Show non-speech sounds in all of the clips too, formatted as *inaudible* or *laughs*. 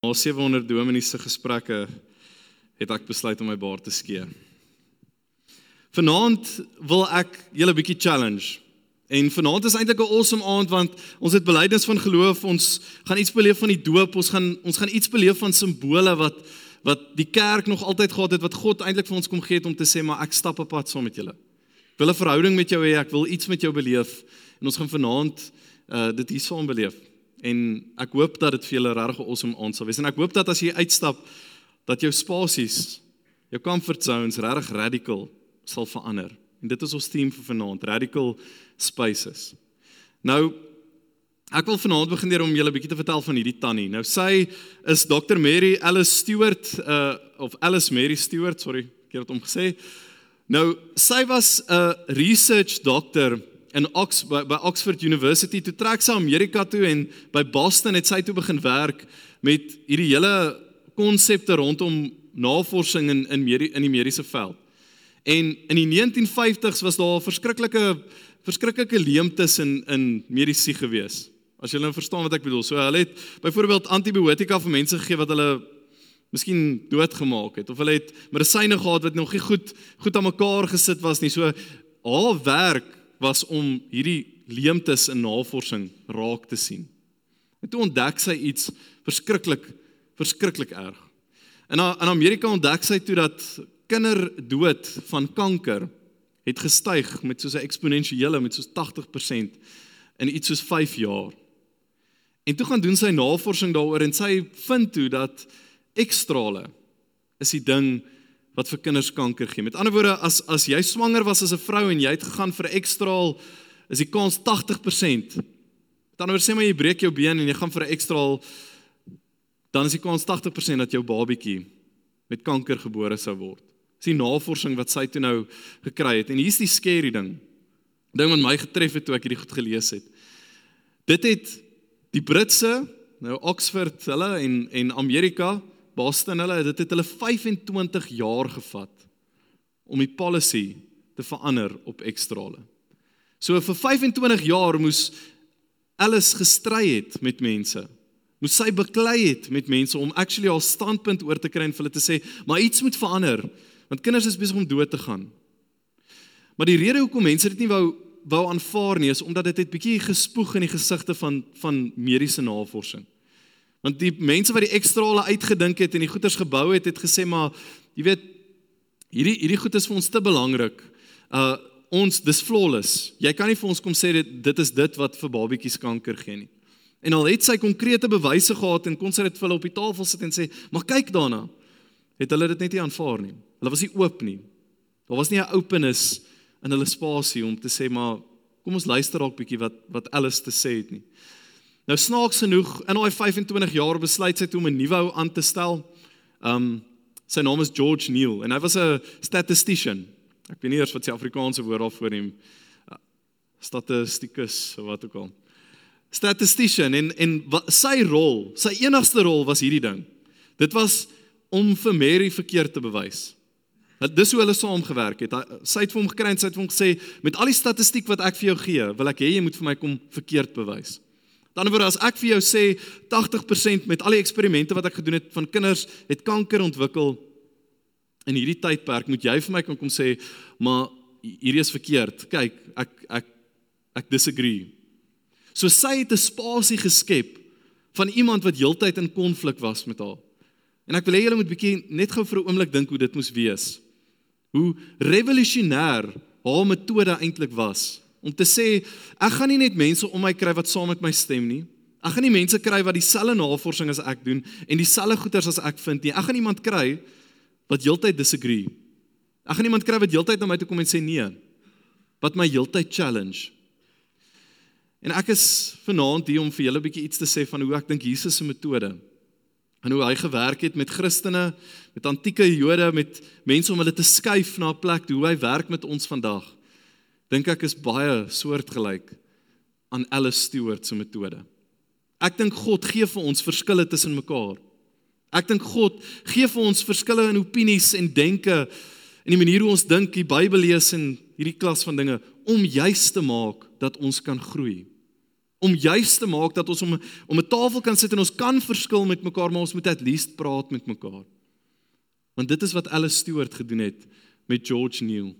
Na 700 dominees se gesprekke het ek besluit om my baard te skeer. Vanaand wil ek julle 'n bietjie challenge. En vanaand is eintlik 'n awesome aand want ons het belydenis van geloof, ons gaan iets beleef van die doop, ons gaan ons gaan iets beleef van simbole wat wat die kerk nog altyd gehad het wat God eintlik vir ons kom gee het om te sê maar ek stap 'n pad saam met julle. Ek wil 'n verhouding met jou hê, ek wil iets met jou beleef en ons gaan vanaand uh dit hier saam beleef. En ek hoop dat dit vir julle regtig awesome aand sal wees. En ek hoop dat as jy uitstap dat jou spasies, jou comfort zones regtig radical sal verander. En dit is ons theme vir vanaand, radical spaces. Nou ek wil vanaand begin deur om julle 'n bietjie te vertel van hierdie tannie. Nou sy is Dr Mary Alice Stewart uh of Alice Mary Stewart, sorry, ek het dit omgesê. Nou sy was 'n research doctor in Ox by, by Oxford University toe trek sy Amerika toe en by Boston het sy toe begin werk met hierdie hele konsepte rondom navorsing in in medie, in die mediese veld. En in die 1950s was daar 'n verskriklike verskriklike leemtes in in medisy gewees. As jy nou verstaan wat ek bedoel. So hulle het byvoorbeeld antibiotika vir mense gegee wat hulle miskien doodgemaak het of hulle het medisyne gehad wat nog nie goed goed aan mekaar gesit was nie. So haar werk was om hierdie leemtes in navorsing raak te sien. En toe ontdek sy iets verskriklik verskriklik erg. In in Amerika ontdek sy toe dat kinderdood van kanker het gestyg met soos 'n eksponensiële met soos 80% in iets soos 5 jaar. En toe gaan doen sy navorsing daaroor en sy vind toe dat ekstrale is die ding wat vir kinders kanker gee. Met ander woorde, as as jy swanger was as 'n vrou en jy het gegaan vir 'n ekstraal, is die kans 80%. Met ander woorde, sê maar jy breek jou been en jy gaan vir 'n ekstraal, dan is die kans 80% dat jou babietjie met kanker gebore sou word. Dis die navorsing wat sy toe nou gekry het. En hier's die scary ding. Ding wat my getref het toe ek hierdie goed gelees het. Dit het die Britse, nou Oxford hulle en en Amerika, Boston hulle, dit het hulle 25 jaar gevat om die policy te verander op ekstrale. So vir 25 jaar moes alles gestry het met mense. Moes sy beklei het met mense om actually haar standpunt oor te kry en vir hulle te sê, maar iets moet verander want kinders is besig om dood te gaan. Maar die rede hoekom mense dit nie wou wou aanvaar nie is omdat dit het bietjie gespoeg in die gesigte van van mediese navorsing. Want die mense wat die ekstrale uitgedink het en die goeders gebou het, het gesê maar jy weet hierdie hierdie goed is vir ons te belangrik. Uh ons dis flawless. Jy kan nie vir ons kom sê dit dit is dit wat vir babatjies kanker gee nie. En al het sy konkrete bewyse gehad en kon sy dit vir hulle op die tafel sit en sê, "Maar kyk daarna." Het hulle dit net nie aanvaar nie. Hulle was nie oop nie. Daar was nie 'n openness in hulle spasie om te sê maar kom ons luister dalk bietjie wat wat alles te sê het nie. Nou snaaks genoeg in daai 25 jaar besluit sy toe om 'n nuwe aan te stel. Um sy naam is George Neil en hy was 'n statistician. Ek weet nie eers wat sy Afrikaanse woord daarvoor neem. Uh, statistikus of wat ook al. Statistician en en wat, sy rol, sy enigste rol was hierdie ding. Dit was om vir Mary verkeerd te bewys. Dat dis hoe hulle saamgewerk het. Sy het vir hom gekry en sy het vir hom gesê met al die statistiek wat ek vir jou gee, wil ek hê jy moet vir my kom verkeerd bewys. Dan word as ek vir jou sê 80% met al die eksperimente wat ek gedoen het van kinders het kanker ontwikkel in hierdie tydperk, moet jy vir my kom kom sê maar hierdie is verkeerd. Kyk, ek ek ek disagree. So sy het 'n spasie geskep van iemand wat heeltyd in konflik was met haar. En ek wil hê julle moet bietjie net gou vir 'n oomblik dink hoe dit moes wees hoe revolusionêr haar metode eintlik was om te sê ek gaan nie net mense om my kry wat saam met my stem nie. Ek gaan nie mense kry wat dieselfde navorsing as ek doen en dieselfde goeters as ek vind nie. Ek gaan iemand kry wat heeltyd disagree. Ek gaan iemand kry wat heeltyd na my toe kom en sê nee. Wat my heeltyd challenge. En ek is vanaand hier om vir julle 'n bietjie iets te sê van hoe ek dink Jesus se metode en hoe hy gewerk het met Christene, met antieke Jode, met mense om hulle te skuif na 'n plek hoe hy werk met ons vandag. Dink ek is baie soortgelyk aan Alice Stewart se metode. Ek dink God gee vir ons verskille tussen mekaar. Ek dink God gee vir ons verskille in opinies en denke en die manier hoe ons dink, die Bybel lees en hierdie klas van dinge om juis te maak dat ons kan groei. om juis te maak dat ons om om 'n tafel kan sit en ons kan verskil met mekaar, maar ons moet at least praat met mekaar. Want dit is wat Alice Stewart gedoen het met George Neil.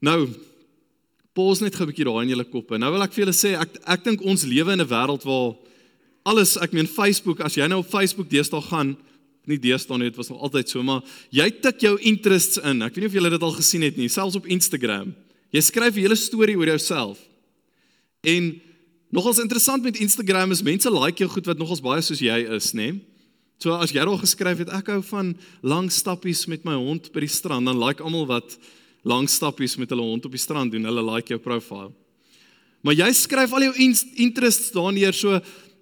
Nou, pos net gou 'n bietjie daai in julle koppe. Nou wil ek vir julle sê ek ek dink ons lewe in 'n wêreld waar alles, ek meen Facebook, as jy nou op Facebook deesdae gaan, nie deesdae nie, dit was nog altyd so, maar jy tik jou interests in. Ek weet nie of julle dit al gesien het nie, selfs op Instagram. Jy skryf 'n hele storie oor jouself. En nogals interessant met Instagram is mense like jou goed wat nogals baie soos jy is, nê? So as jy daar geskryf het ek hou van lang stappies met my hond by die strand, dan like almal wat lang stappies met hulle hond op die strand doen, hulle like jou profile. Maar jy skryf al jou interests daar neer so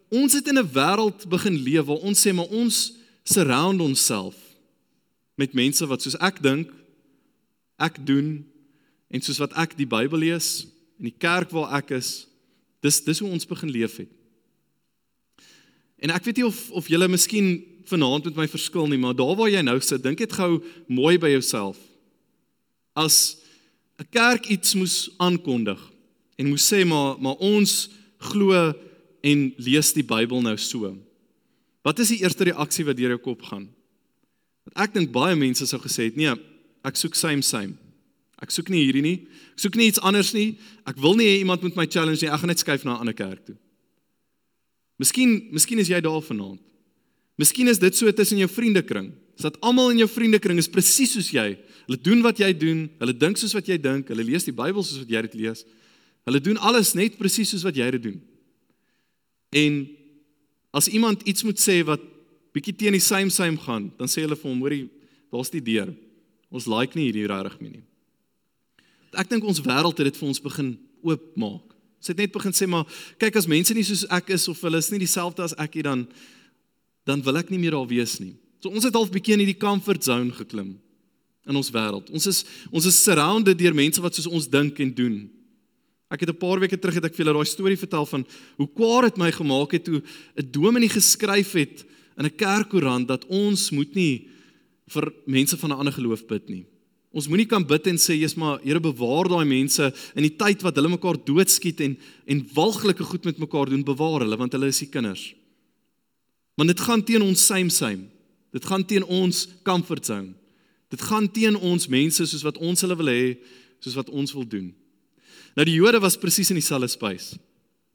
ons het in 'n wêreld begin leef waar ons sê maar ons surround onsself met mense wat soos ek dink, ek doen en soos wat ek die Bybel lees en die kerk waar ek is, dis dis hoe ons begin leef het. En ek weet nie of of jy miskien vanaand met my verskil nie, maar daar waar jy nou sit, dink dit gou mooi by jouself as 'n kerk iets moes aankondig en moes sê maar maar ons glo en lees die Bybel nou so. Wat is die eerste reaksie wat deur jou kop gaan? Want ek dink baie mense sou gesê het, nee, ek soek same same. Ek soek nie hierdie nie. Ek soek nie iets anders nie. Ek wil nie hê iemand moet my challenge nie. Ek gaan net skuif na 'n ander kerk toe. Miskien, miskien is jy daar vanaand. Miskien is dit so tussen jou vriendekring. Is dat almal in jou vriendekring is presies soos jy. Hulle doen wat jy doen, hulle dink soos wat jy dink, hulle lees die Bybel soos wat jy dit lees. Hulle doen alles net presies soos wat jy dit doen. En as iemand iets moet sê wat bietjie teen die same same gaan, dan sê hulle vir hom, hoorie, daar's die deur. Ons like nie hierdie regtig nie. Ek dink ons wêreld het dit vir ons begin oopmaak. Ons het net begin sê maar kyk as mense nie soos ek is of hulle is nie dieselfde as ek nie dan dan wil ek nie meer daar wees nie. So ons het half bietjie in hierdie comfort zone geklim in ons wêreld. Ons is ons is surrounded deur mense wat soos ons dink en doen. Ek het 'n paar weke terug het ek vir julle daai storie vertel van hoe kwaad dit my gemaak het toe 'n dominee geskryf het in 'n kerkkoerant dat ons moet nie vir mense van 'n ander geloof bid nie. Ons moenie kan bid en sê jy's maar Here bewaar daai mense in die tyd wat hulle mekaar doodskiet en en walglike goed met mekaar doen, bewaar hulle want hulle is die kinders. Want dit gaan teen ons same same. Dit gaan teen ons comfort zone. Dit gaan teen ons mense soos wat ons hulle wil hê, soos wat ons wil doen. Nou die Jode was presies in dieselfde spys.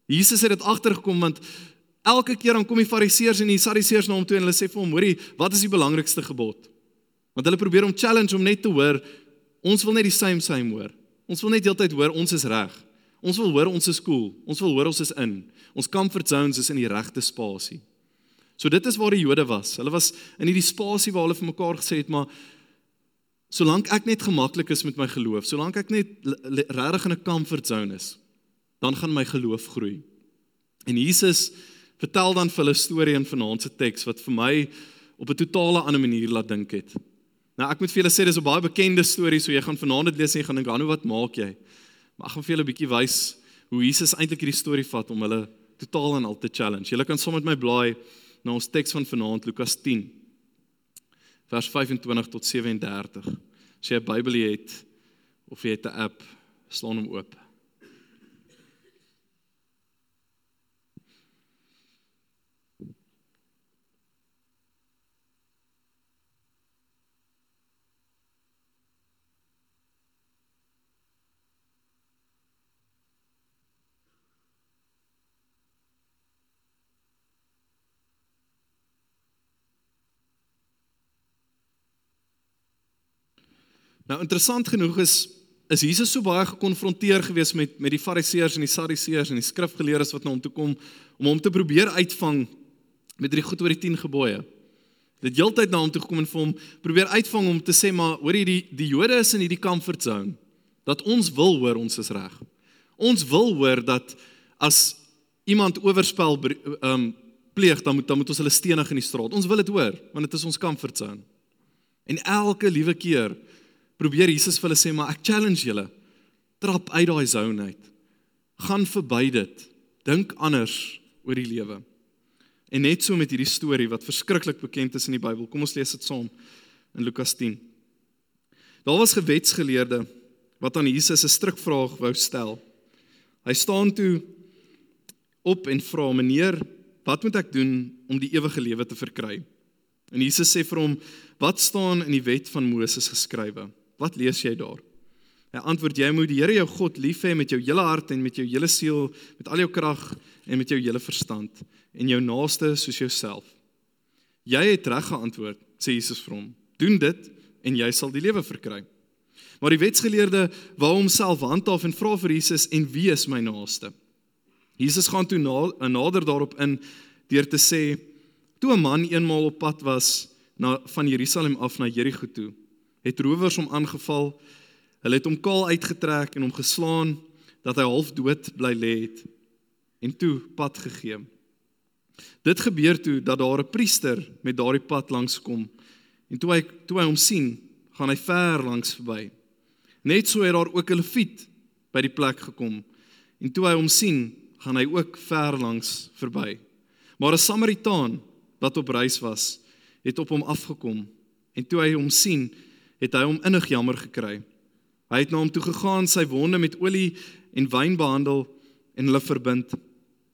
Jesus het dit agtergekom want elke keer dan kom die Fariseërs en die Sadduseërs na hom toe en hulle sê vir hom: "Hoerie, wat is die belangrikste gebod?" Want hulle probeer hom challenge om net te hoor, ons wil net die same same hoor. Ons wil net heeltyd hoor ons is reg. Ons wil hoor ons is cool. Ons wil hoor ons is in. Ons comfort zones is in die regte spasie. So dit is waar die Jode was. Hulle was in hierdie spasie waar hulle vir mekaar gesê het, maar solank ek net gemaklik is met my geloof, solank ek net regtig in 'n comfort zone is, dan gaan my geloof groei. En Jesus vertel dan vir hulle storie in vanaand se teks wat vir my op 'n totale ander manier laat dink het. Nou ek moet vir julle sê dis 'n baie bekende storie, so jy gaan vanaand dit lees en jy gaan dink, "Anu, wat maak jy?" Maar ek gaan vir julle 'n bietjie wys hoe Jesus eintlik hierdie storie vat om hulle totaal en al te challenge. Julle kan sommer met my blaai na ons teks van vanaand Lukas 10 vers 25 tot 37. As jy 'n Bybel het of jy het 'n app, slaan hom oop. Nou interessant genoeg is is Jesus so baie gekonfronteer gewees met met die Fariseërs en die Sadduseërs en die skrifgeleerdes wat na hom toe kom om hom te probeer uitvang met drie goed oor die 10 gebooie. Dit heeltyd na hom toe gekom en vir hom probeer uitvang om te sê maar hoor jy die die Jode is in hierdie comfort zone dat ons wil hoor ons is reg. Ons wil hoor dat as iemand oorspel ehm um, pleeg dan moet dan moet ons hulle stenig in die straat. Ons wil dit hoor want dit is ons comfort zone. En elke liewe keer probeer Jesus vir hulle sê maar ek challenge julle. Trap uit daai zone uit. Gaan verby dit. Dink anders oor die lewe. En net so met hierdie storie wat verskriklik bekend is in die Bybel. Kom ons lees dit saam in Lukas 10. Daar was gewetsgeleerde wat aan Jesus 'n strikvraag wou stel. Hy staan toe op en vra: "Meneer, wat moet ek doen om die ewige lewe te verkry?" En Jesus sê vir hom: "Wat staan in die wet van Moses geskrywe? Wat lees jy daar?" Hy antwoord: "Jy moet die Here jou God lief hê met jou hele hart en met jou hele siel, met al jou krag en met jou hele verstand en jou naaste soos jouself." Jy het reg geantwoord, sê Jesus vir hom. Doen dit en jy sal die lewe verkry. Maar die wetsgeleerde wou homself handhaaf en vra vir Jesus en wie is my naaste? Jesus gaan toe na, nader daarop in deur te sê toe 'n man eenmaal op pad was na van Jerusalem af na Jerigo toe, het rowers hom aangeval. Hulle het hom kaal uitgetrek en hom geslaan dat hy half dood bly lê het en toe pad gegee. Dit gebeur toe dat daar 'n priester met daardie pad langs kom en toe hy toe hy hom sien, gaan hy ver langs verby. Net so het daar ook 'n leviet by die plek gekom en toe hy hom sien, gaan hy ook ver langs verby. Maar 'n Samaritaan wat op reis was, het op hom afgekom en toe hy hom sien, het hy hom innig jammer gekry. Hy het na hom toe gegaan, sy wonde met olie en wyn behandel en hulle verbind.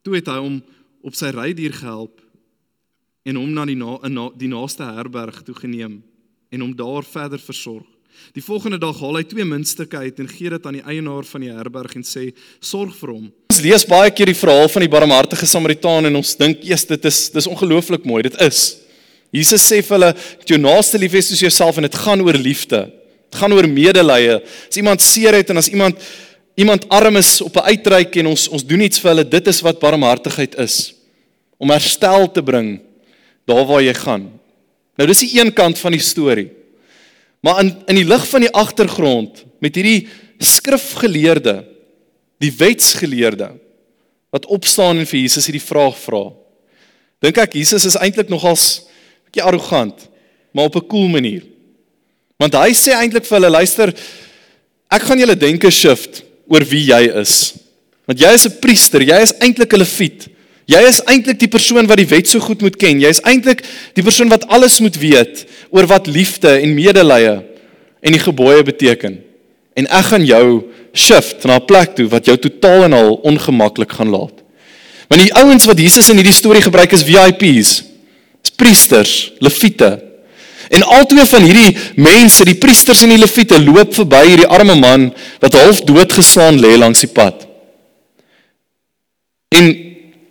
Toe het hy hom op sy rydier gehelp en hom na die na, na die naaste herberg toe geneem en hom daar verder versorg. Die volgende dag haal hy twee muntstukke uit en gee dit aan die eienaar van die herberg en sê: "Sorg vir hom." Ons lees baie keer die verhaal van die barmhartige Samaritaan en ons dink, "Jesus, dit is dis ongelooflik mooi. Dit is." Jesus sê vir hulle: "Jou naaste lief hê soos jouself en dit gaan oor liefde. Dit gaan oor medelee. As iemand seer het en as iemand iemand arm is op 'n uitreik en ons ons doen iets vir hulle, dit is wat barmhartigheid is. Om herstel te bring daar waar jy gaan. Nou dis die een kant van die storie. Maar in in die lig van die agtergrond met hierdie skrifgeleerde, die wetsgeleerde wat opstaan en vir Jesus hierdie vraag vra. Dink ek Jesus is eintlik nogals bietjie arrogant, maar op 'n cool manier. Want hy sê eintlik vir hulle, luister, ek gaan julle denke shift oor wie jy is. Want jy is 'n priester, jy is eintlik 'n leviet. Jy is eintlik die persoon wat die wet so goed moet ken. Jy is eintlik die persoon wat alles moet weet oor wat liefde en medelee en die gebooie beteken. En ek gaan jou shift na 'n plek toe wat jou totaal en al ongemaklik gaan laat. Want die ouens wat Jesus in hierdie storie gebruik is VIPs. Priesters, leviete. En albei van hierdie mense, die priesters en die leviete, loop verby hierdie arme man wat half dood geslaan lê langs die pad. En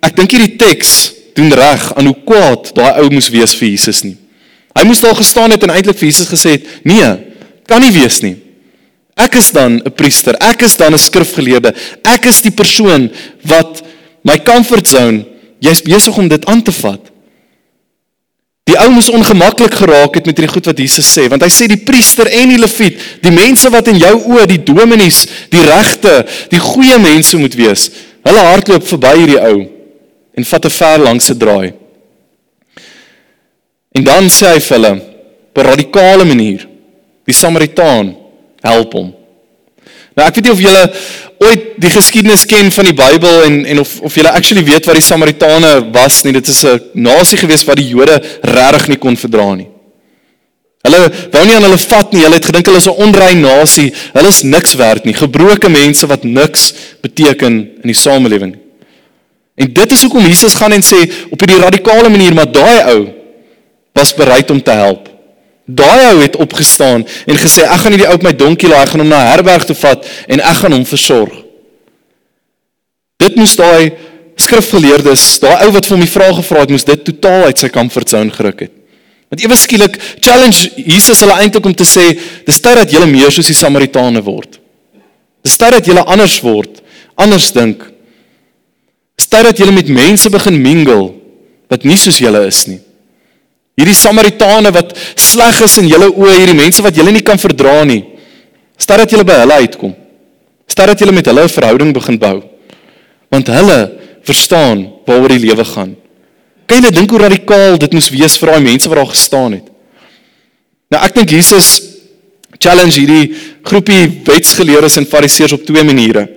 ek dink hierdie teks doen reg aan hoe kwaad daai ou moes wees vir Jesus nie. Hy moes daar gestaan het en eintlik vir Jesus gesê het: "Nee, kan nie wees nie. Ek is dan 'n priester, ek is dan 'n skrifgeleerde. Ek is die persoon wat my comfort zone, jy's besig om dit aan te vat." Die ou moes ongemaklik geraak het met hierdie goed wat Jesus sê, want hy sê die priester en die leviet, die mense wat in jou oë die dominees, die regte, die goeie mense moet wees, hulle hardloop verby hierdie ou en vat 'n ver langse draai. En dan sê hy vir hulle op 'n radikale manier, die Samaritaan help hom. Nou ek weet nie of julle ooit die geskiedenis ken van die Bybel en en of of julle actually weet wat die Samaritane was nie. Dit is 'n nasie gewees wat die Jode regtig nie kon verdra nie. Hulle wou nie aan hulle vat nie. Hulle het gedink hulle is 'n onrein nasie. Hulle is niks werd nie. Gebroke mense wat niks beteken in die samelewing. En dit is hoekom Jesus gaan en sê op 'n radikale manier, maar daai ou was bereid om te help. Daai ou het opgestaan en gesê ek gaan hierdie ou op my donkie laai, ek gaan hom na herberg toe vat en ek gaan hom versorg. Dit moes daai skrifgeleerdes, daai ou wat vir hom die vrae gevra het, moes dit totaal uit sy comfort zone geruk het. Want ewe skielik challenge Jesus hulle eintlik om te sê, dis tyd dat julle meer soos die Samaritane word. Dis tyd dat julle anders word, anders dink. Dis tyd dat julle met mense begin mingle wat nie soos julle is nie. Hierdie Samaritane wat sleg is in julle oë, hierdie mense wat julle nie kan verdra nie. Stel dat julle by hulle uitkom. Stel dat julle met hulle 'n verhouding begin bou. Want hulle verstaan waaroor die lewe gaan. Kan jy dink hoe radikaal dit moes wees vir daai mense wat daar gestaan het? Nou ek dink Jesus challenge hierdie groepie wetsgeleerdes en fariseërs op twee maniere.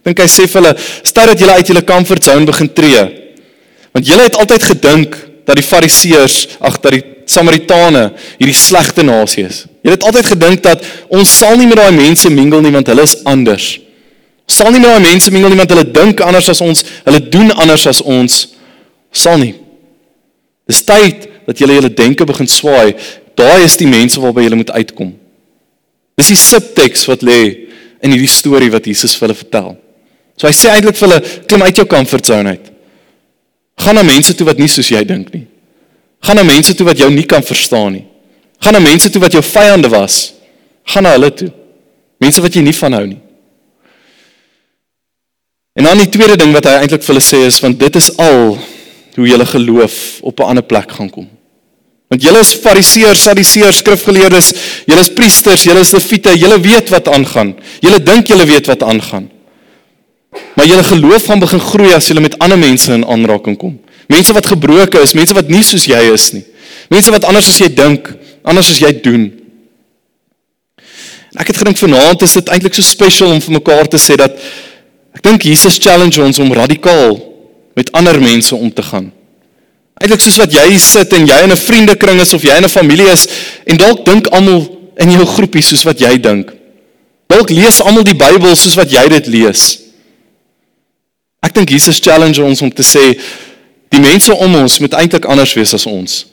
Ek dink hy sê vir hulle, stel dat julle uit julle comfort zone begin tree. Want julle het altyd gedink dat die fariseërs ag dat die samaritane hierdie slegte nasie is. Jy het altyd gedink dat ons sal nie met daai mense mingle nie want hulle is anders. Sal nie met daai mense mingel nie want hulle dink anders as ons, hulle doen anders as ons. Sal nie. Dis tyd dat julle julle denke begin swaai. Daai is die mense waarby julle moet uitkom. Dis die subteks wat lê in hierdie storie wat Jesus vir hulle vertel. So hy sê eintlik vir hulle klim uit jou comfort zone uit. Gaan na mense toe wat nie soos jy dink nie. Gaan na mense toe wat jou nie kan verstaan nie. Gaan na mense toe wat jou vyande was. Gaan na hulle toe. Mense wat jy nie van hou nie. En dan die tweede ding wat hy eintlik vir hulle sê is want dit is al hoe julle geloof op 'n ander plek gaan kom. Want julle is fariseërs, sadiseërs, skrifgeleerdes, julle is priesters, julle is leviete, julle weet wat aangaan. Julle dink julle weet wat aangaan. Maar julle geloof gaan begin groei as julle met ander mense in aanraking kom. Mense wat gebroken is, mense wat nie soos jy is nie. Mense wat anders as jy dink, anders as jy doen. En ek het gedink vanaand is dit eintlik so special om vir mekaar te sê dat Ek dink Jesus challenge ons om radikaal met ander mense om te gaan. Eintlik soos wat jy sit en jy in 'n vriendekring is of jy in 'n familie is en dalk dink almal in jou groepie soos wat jy dink. Dalk lees almal die Bybel soos wat jy dit lees. Ek dink Jesus challenge ons om te sê die mense om ons moet eintlik anders wees as ons.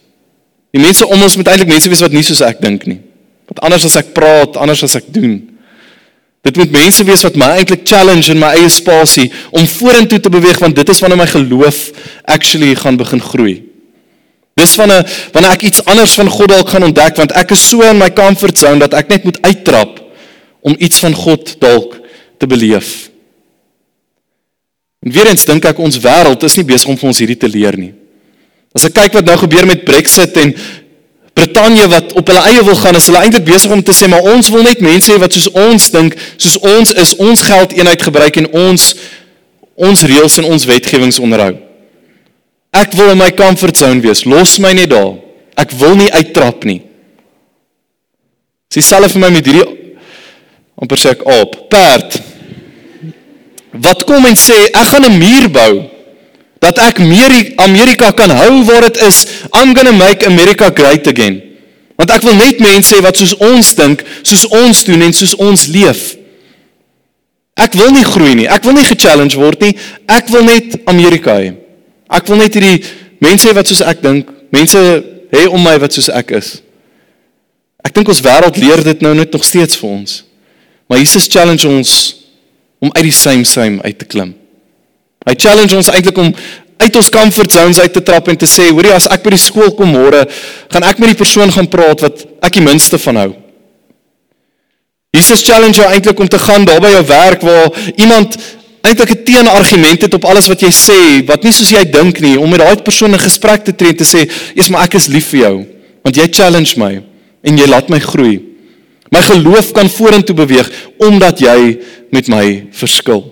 Die mense om ons moet eintlik mense wees wat nie soos ek dink nie. Wat anders as ek praat, anders as ek doen. Dit moet mense wees wat my eintlik challenge in my eie spasie om vorentoe te beweeg want dit is wanneer my geloof actually gaan begin groei. Dis wanneer wanneer ek iets anders van God dalk gaan ontdek want ek is so in my comfort zone dat ek net moet uittrap om iets van God dalk te beleef. En weer eens dink ek ons wêreld is nie besig om vir ons hierdie te leer nie. As ek kyk wat nou gebeur met Brexit en Brittanje wat op hulle eie wil gaan, is hulle eintlik besig om te sê maar ons wil net mense hê wat soos ons dink, soos ons is, ons geld eenheid gebruik en ons ons reëls en ons wetgewings onderhou. Ek wil in my comfort zone wees. Los my net daar. Ek wil nie uittrap nie. Sy self vir my met hierdie amper sê ek op perd. Wat kom en sê ek gaan 'n muur bou dat ek meer Amerika kan hou waar dit is. I'm going to make America great again. Want ek wil net mense hê wat soos ons dink, soos ons doen en soos ons leef. Ek wil nie groei nie. Ek wil nie ge-challenge word nie. Ek wil net Amerika hê. Ek wil net hierdie mense hê wat soos ek dink, mense hê om my wat soos ek is. Ek dink ons wêreld leer dit nou net nog steeds vir ons. Maar Jesus challenge ons om uit die same same uit te klim. Hy challenge ons eintlik om uit ons comfort zones uit te trap en te sê, hoorie, as ek by die skool kom môre, gaan ek met die persoon gaan praat wat ek die minste van hou. Jesus challenge jou eintlik om te gaan daar by jou werk waar iemand eintlik 'n teenargument het op alles wat jy sê, wat nie soos jy dink nie, om met daai persoon 'n gesprek te tree en te sê, "Eers maar ek is lief vir jou, want jy challenge my en jy laat my groei." My geloof kan vorentoe beweeg omdat jy met my verskil.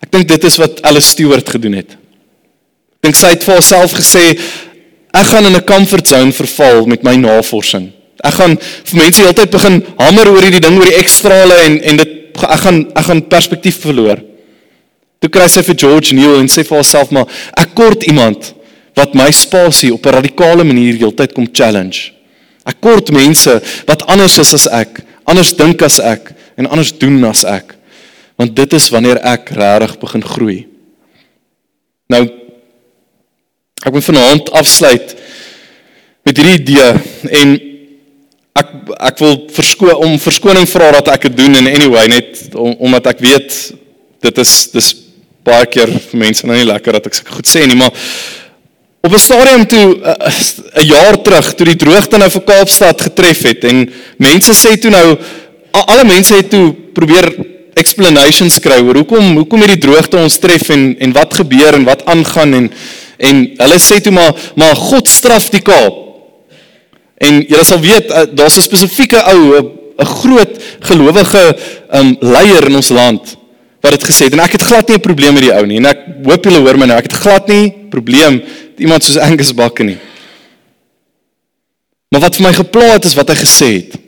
Ek dink dit is wat Alice Stewart gedoen het. Ek dink sy het vir haarself gesê ek gaan in 'n comfort zone verval met my navorsing. Ek gaan vir mense heeltyd begin hamer oor hierdie ding oor die ekstrale en en dit ek gaan ek gaan perspektief verloor. Toe kry sy vir George Neal en sê vir haarself maar ek kort iemand wat my spasie op 'n radikale manier heeltyd kom challenge. Ek kort mense wat anders is as ek, anders dink as ek en anders doen as ek want dit is wanneer ek regtig begin groei. Nou ek wil vanaand afsluit met hierdie idee en ek ek wil versko om verskoning vra dat ek dit doen en anyway net om, omdat ek weet dit is dis baie keer vir mense nou nie lekker dat ek seker goed sê nie maar op 'n stadium toe eh, 'n jaar terug toe die droogte nou vir Kaapstad getref het en mense sê toe nou alle mense het toe probeer explanations kry oor hoekom hoekom hierdie droogte ons tref en en wat gebeur en wat aangaan en en hulle sê toe maar maar God straf die Kaap. En julle sal weet eh, daar's 'n spesifieke ou 'n groot gelowige um leier in ons land wat dit gesê het en ek het glad nie 'n probleem met die ou nie en ek hoop julle hoor my nou ek het glad nie probleem met iemand soos Angus Bakke nie. Maar wat vir my gepla het is wat hy gesê het.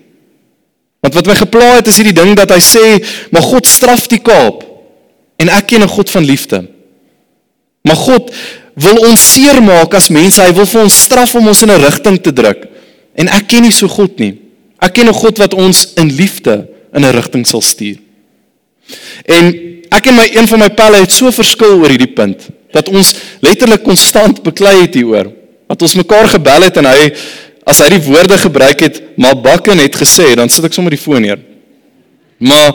Want wat my gepla het is hierdie ding dat hy sê, "Maar God straf die Kaap en ek ken 'n God van liefde." Maar God wil ons seermaak as mense. Hy wil vir ons straf om ons in 'n rigting te druk. En ek ken nie so God nie. Ek ken 'n God wat ons in liefde in 'n rigting sal stuur. En ek en my een van my pelle het so verskil oor hierdie punt dat ons letterlik konstant beklei het hieroor. Dat ons mekaar gebel het en hy as hy die woorde gebruik het, maar bakken het gesê, dan sit ek sommer die foon neer. Maar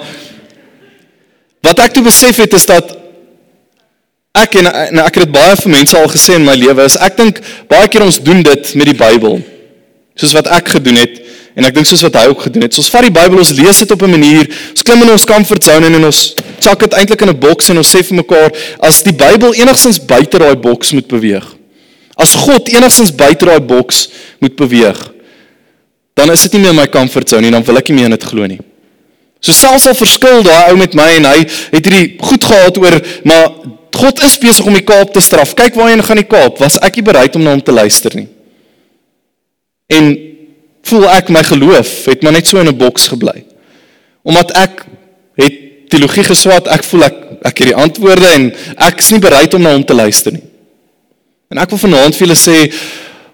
wat ek toe besef het is dat ek en, en ek het dit baie vir mense al gesê in my lewe is ek dink baie keer ons doen dit met die Bybel. Soos wat ek gedoen het en ek dink soos wat hy ook gedoen het. So ons vat die Bybel, ons lees dit op 'n manier, ons klim in ons comfort zone en ons chak dit eintlik in 'n boks en ons sê vir mekaar as die Bybel enigstens buite daai boks moet beweeg. As God enigstens buite daai boks moet beweeg, dan is dit nie meer my comfort zone nie, dan wil ek nie meer in dit glo nie. So selfs al verskil daai ou met my en hy het hierdie goed gehad oor maar God is besig om die Kaap te straf. Kyk waarheen gaan die Kaap? Was ek nie bereid om na hom te luister nie. En voel ek my geloof het maar net so in 'n boks gebly. Omdat ek het teologie geswat, ek voel ek ek het die antwoorde en ek is nie bereid om na hom te luister nie. En ek wil vanaand vir julle sê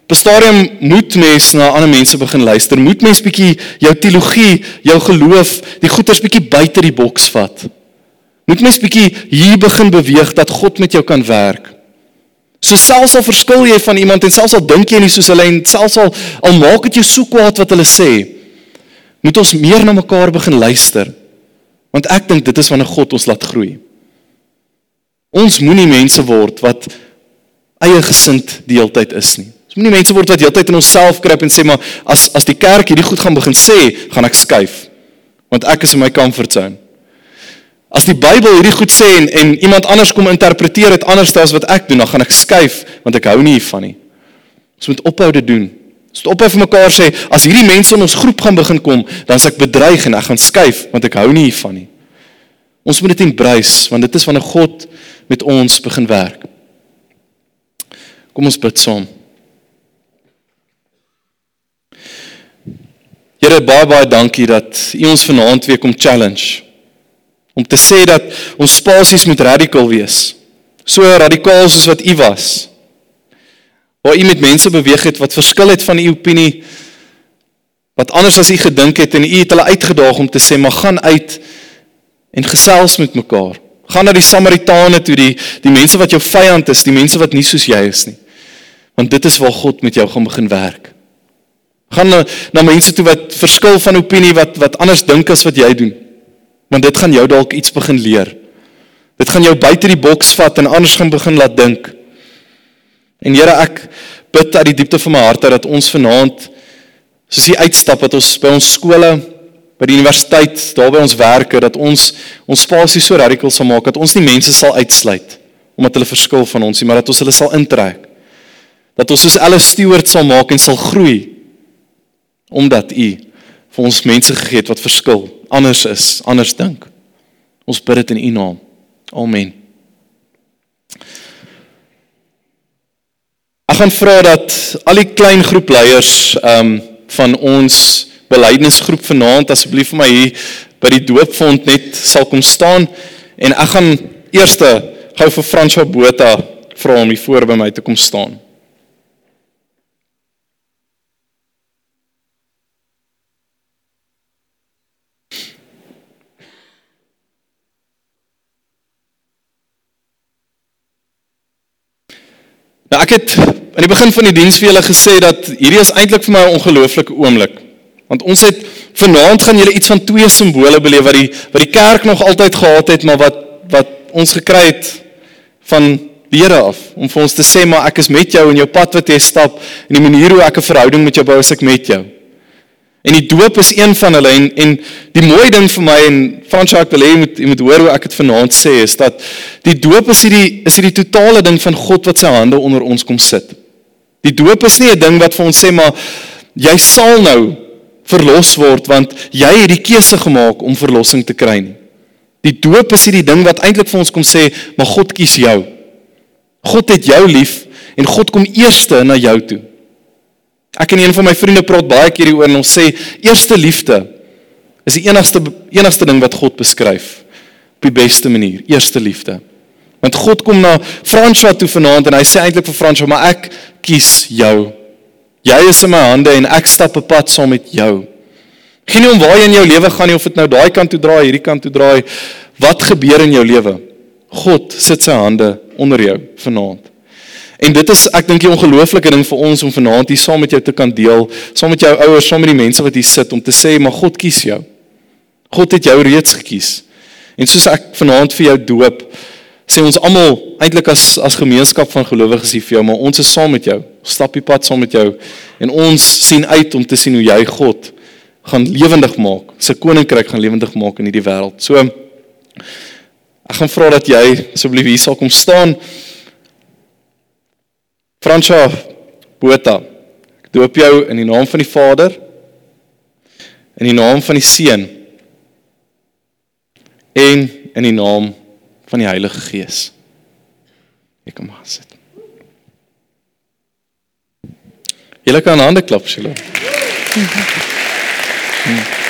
op 'n stadium moet mens na ander mense begin luister. Moet mens bietjie jou teologie, jou geloof, die goeters bietjie buite die boks vat. Moet mens bietjie hier begin beweeg dat God met jou kan werk. So selfs al verskil jy van iemand en selfs al dink jy nie soos hulle en selfs al al maak dit jou so kwaad wat hulle sê, moet ons meer na mekaar begin luister. Want ek dink dit is wanneer God ons laat groei. Ons moenie mense word wat eie gesind die hele tyd is nie. Ons moenie mense word wat heeltyd in onsself kruip en sê maar as as die kerk hierdie goed gaan begin sê, gaan ek skuif. Want ek is in my comfort zone. As die Bybel hierdie goed sê en en iemand anders kom interpreteer dit anders as wat ek doen, dan gaan ek skuif want ek hou nie hiervan nie. Ons moet ophou dit doen. Ons moet ophou vir mekaar sê as hierdie mense in ons groep gaan begin kom, dan as ek bedreig en ek gaan skuif want ek hou nie hiervan nie. Ons moet dit embrace want dit is wanneer God met ons begin werk. Kom ons bid saam. Here baie baie dankie dat U ons vanaand weer kom challenge om te sê dat ons spasies moet radikaal wees. So radikaal soos wat u was. Waar u met mense beweeg het wat verskil het van u opinie wat anders as u gedink het en u het hulle uitgedaag om te sê maar gaan uit en gesels met mekaar. Gaan na die Samaritane toe, die die mense wat jou vyand is, die mense wat nie soos jy is nie. Want dit is waar God met jou gaan begin werk. Gaan na, na mense toe wat verskil van opinie wat wat anders dink as wat jy doen want dit gaan jou dalk iets begin leer. Dit gaan jou buite die boks vat en anders gaan begin laat dink. En Here, ek bid uit die diepte van my hart dat ons vanaand soos die uitstap wat ons by ons skole, by die universiteit, daar by ons werke dat ons ons spasie so radikaal sal maak dat ons nie mense sal uitsluit omdat hulle verskil van ons nie, maar dat ons hulle sal intrek. Dat ons soos alles steward sal maak en sal groei omdat U vir ons mense gegee het wat verskil, anders is, anders dink. Ons bid dit in U naam. Amen. Ek gaan vra dat al die klein groepleiers ehm um, van ons belydenisgroep vanaand asseblief vir my hier by die doopfond net sal kom staan en ek gaan eers gou vir Franswa Botha vra om hier voor by my te kom staan. Nou ek het aan die begin van die diens vir julle gesê dat hierdie is eintlik vir my 'n ongelooflike oomblik. Want ons het vanaand gaan julle iets van twee simbole beleef wat die wat die kerk nog altyd gehad het, maar wat wat ons gekry het van die Here af om vir ons te sê maar ek is met jou in jou pad wat jy stap en die manier hoe ek 'n verhouding met jou bou as ek met jou. En die doop is een van hulle en en die mooi ding vir my en Fransjak wil hê jy moet jy moet hoor hoe ek dit vanaand sê is dat die doop is hierdie is hierdie totale ding van God wat sy hande onder ons kom sit. Die doop is nie 'n ding wat vir ons sê maar jy sal nou verlos word want jy het die keuse gemaak om verlossing te kry nie. Die doop is hierdie ding wat eintlik vir ons kom sê maar God kies jou. God het jou lief en God kom eerste na jou toe. Ek en een van my vriende praat baie keer hieroor en ons sê eerste liefde is die enigste enigste ding wat God beskryf op die beste manier, eerste liefde. Want God kom na Franswa toe vanaand en hy sê eintlik vir Franswa, maar ek kies jou. Jy is in my hande en ek stap 'n pad saam met jou. Geen om waar jy in jou lewe gaan nie of dit nou daai kant toe draai, hierdie kant toe draai, wat gebeur in jou lewe? God sit sy hande onder jou vanaand. En dit is ek dink die ongelooflike ding vir ons om vanaand hier saam met jou te kan deel, saam met jou ouers, saam met die mense wat hier sit om te sê maar God kies jou. God het jou reeds gekies. En soos ek vanaand vir jou doop, sê ons almal eintlik as as gemeenskap van gelowiges hier vir jou, maar ons is saam met jou. Ons stap die pad saam met jou en ons sien uit om te sien hoe jy God gaan lewendig maak. Sy koninkryk gaan lewendig maak in hierdie wêreld. So ek gaan vra dat jy asseblief hier sal kom staan. Fransja Botha. Ek doop jou in die naam van die Vader in die naam van die Seun en in die naam van die Heilige Gees. Ek kom maar sit. Julle kan hande klap, Shiloh. Hmm. *laughs*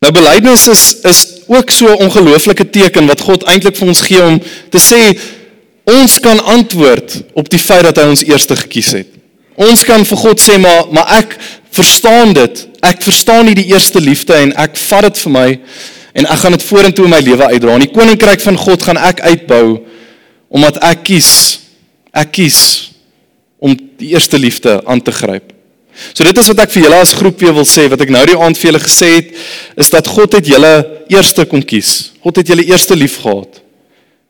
Nou belydenis is is ook so 'n ongelooflike teken wat God eintlik vir ons gee om te sê ons kan antwoord op die feit dat hy ons eerste gekies het. Ons kan vir God sê maar maar ek verstaan dit. Ek verstaan nie die eerste liefde en ek vat dit vir my en ek gaan dit vorentoe in my lewe uitdra. In die koninkryk van God gaan ek uitbou omdat ek kies. Ek kies om die eerste liefde aan te gryp. So dit is wat ek vir julle as groep weer wil sê, wat ek nou die aand vir julle gesê het, is dat God het julle eerste kom kies. God het julle eerste lief gehad.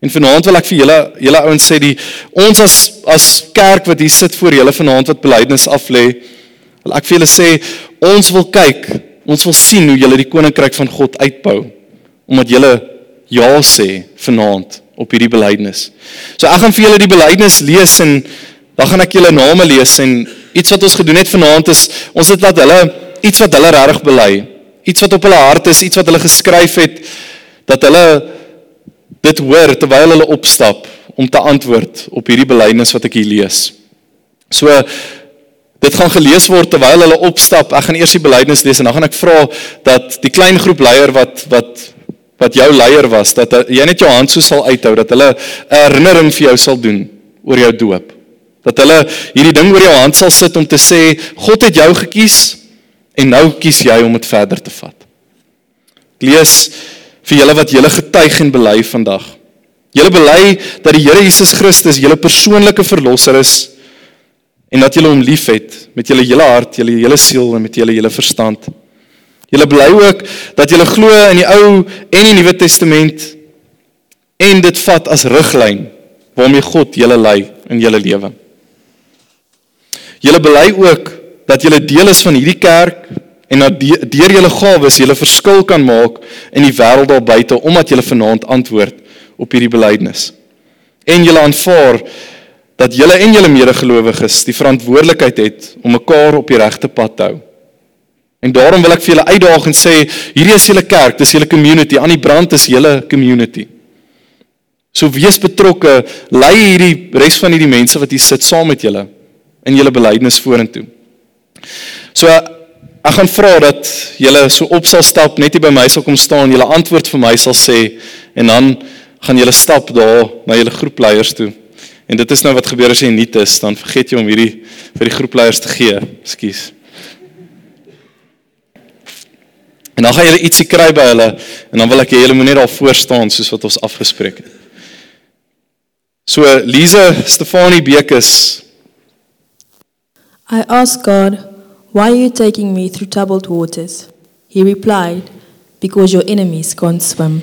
En vanaand wil ek vir julle julle ouens sê die ons as as kerk wat hier sit voor julle vanaand wat belydenis af lê, wil ek vir julle sê ons wil kyk, ons wil sien hoe julle die koninkryk van God uitbou omdat julle ja sê vanaand op hierdie belydenis. So ek gaan vir julle die belydenis lees en dan gaan ek julle name lees en Iets wat ons gedoen het vanaand is ons het laat hulle iets wat hulle reg bely. Iets wat op hulle hart is, iets wat hulle geskryf het dat hulle dit hoor terwyl hulle opstap om te antwoord op hierdie belydenis wat ek hier lees. So dit gaan gelees word terwyl hulle opstap. Ek gaan eers die belydenis lees en dan gaan ek vra dat die klein groep leier wat wat wat jou leier was dat jy net jou hand so sal uithou dat hulle 'n herinnering vir jou sal doen oor jou doop. Dat hulle hierdie ding oor jou hand sal sit om te sê God het jou gekies en nou kies jy om dit verder te vat. Ek lees vir julle wat julle getuig en bely vandag. Julle bely dat die Here Jesus Christus julle persoonlike verlosser is en dat julle hom liefhet met julle hele hart, julle hele siel en met julle hele verstand. Julle bely ook dat julle glo in die Ou en die Nuwe Testament en dit vat as riglyn waarmee God julle lei in julle lewe. Julle bely ook dat julle deel is van hierdie kerk en dat deur julle gawes julle verskil kan maak in die wêreld daar buite omdat julle vanaand antwoord op hierdie belydenis. En julle aanvaar dat julle en julle medegelowiges die verantwoordelikheid het om mekaar op die regte pad te hou. En daarom wil ek vir julle uitdaag en sê hierdie is julle kerk, dis julle community, aan die brand is julle community. So wees betrokke, lei hierdie res van hierdie mense wat hier sit saam met julle in julle belydenis vorentoe. So ek gaan vra dat julle so op sal stap, net hier by my sal kom staan, julle antwoord vir my sal sê en dan gaan julle stap daar na julle groepleiers toe. En dit is nou wat gebeur as jy nie is, dan vergeet jy om hierdie vir die groepleiers te gee. Ekskuus. En dan gaan julle ietsie kry by hulle en dan wil ek hê julle moet net daar voor staan soos wat ons afgespreek het. So Lize Stefanie Bekes I asked God, Why are you taking me through troubled waters? He replied, Because your enemies can't swim.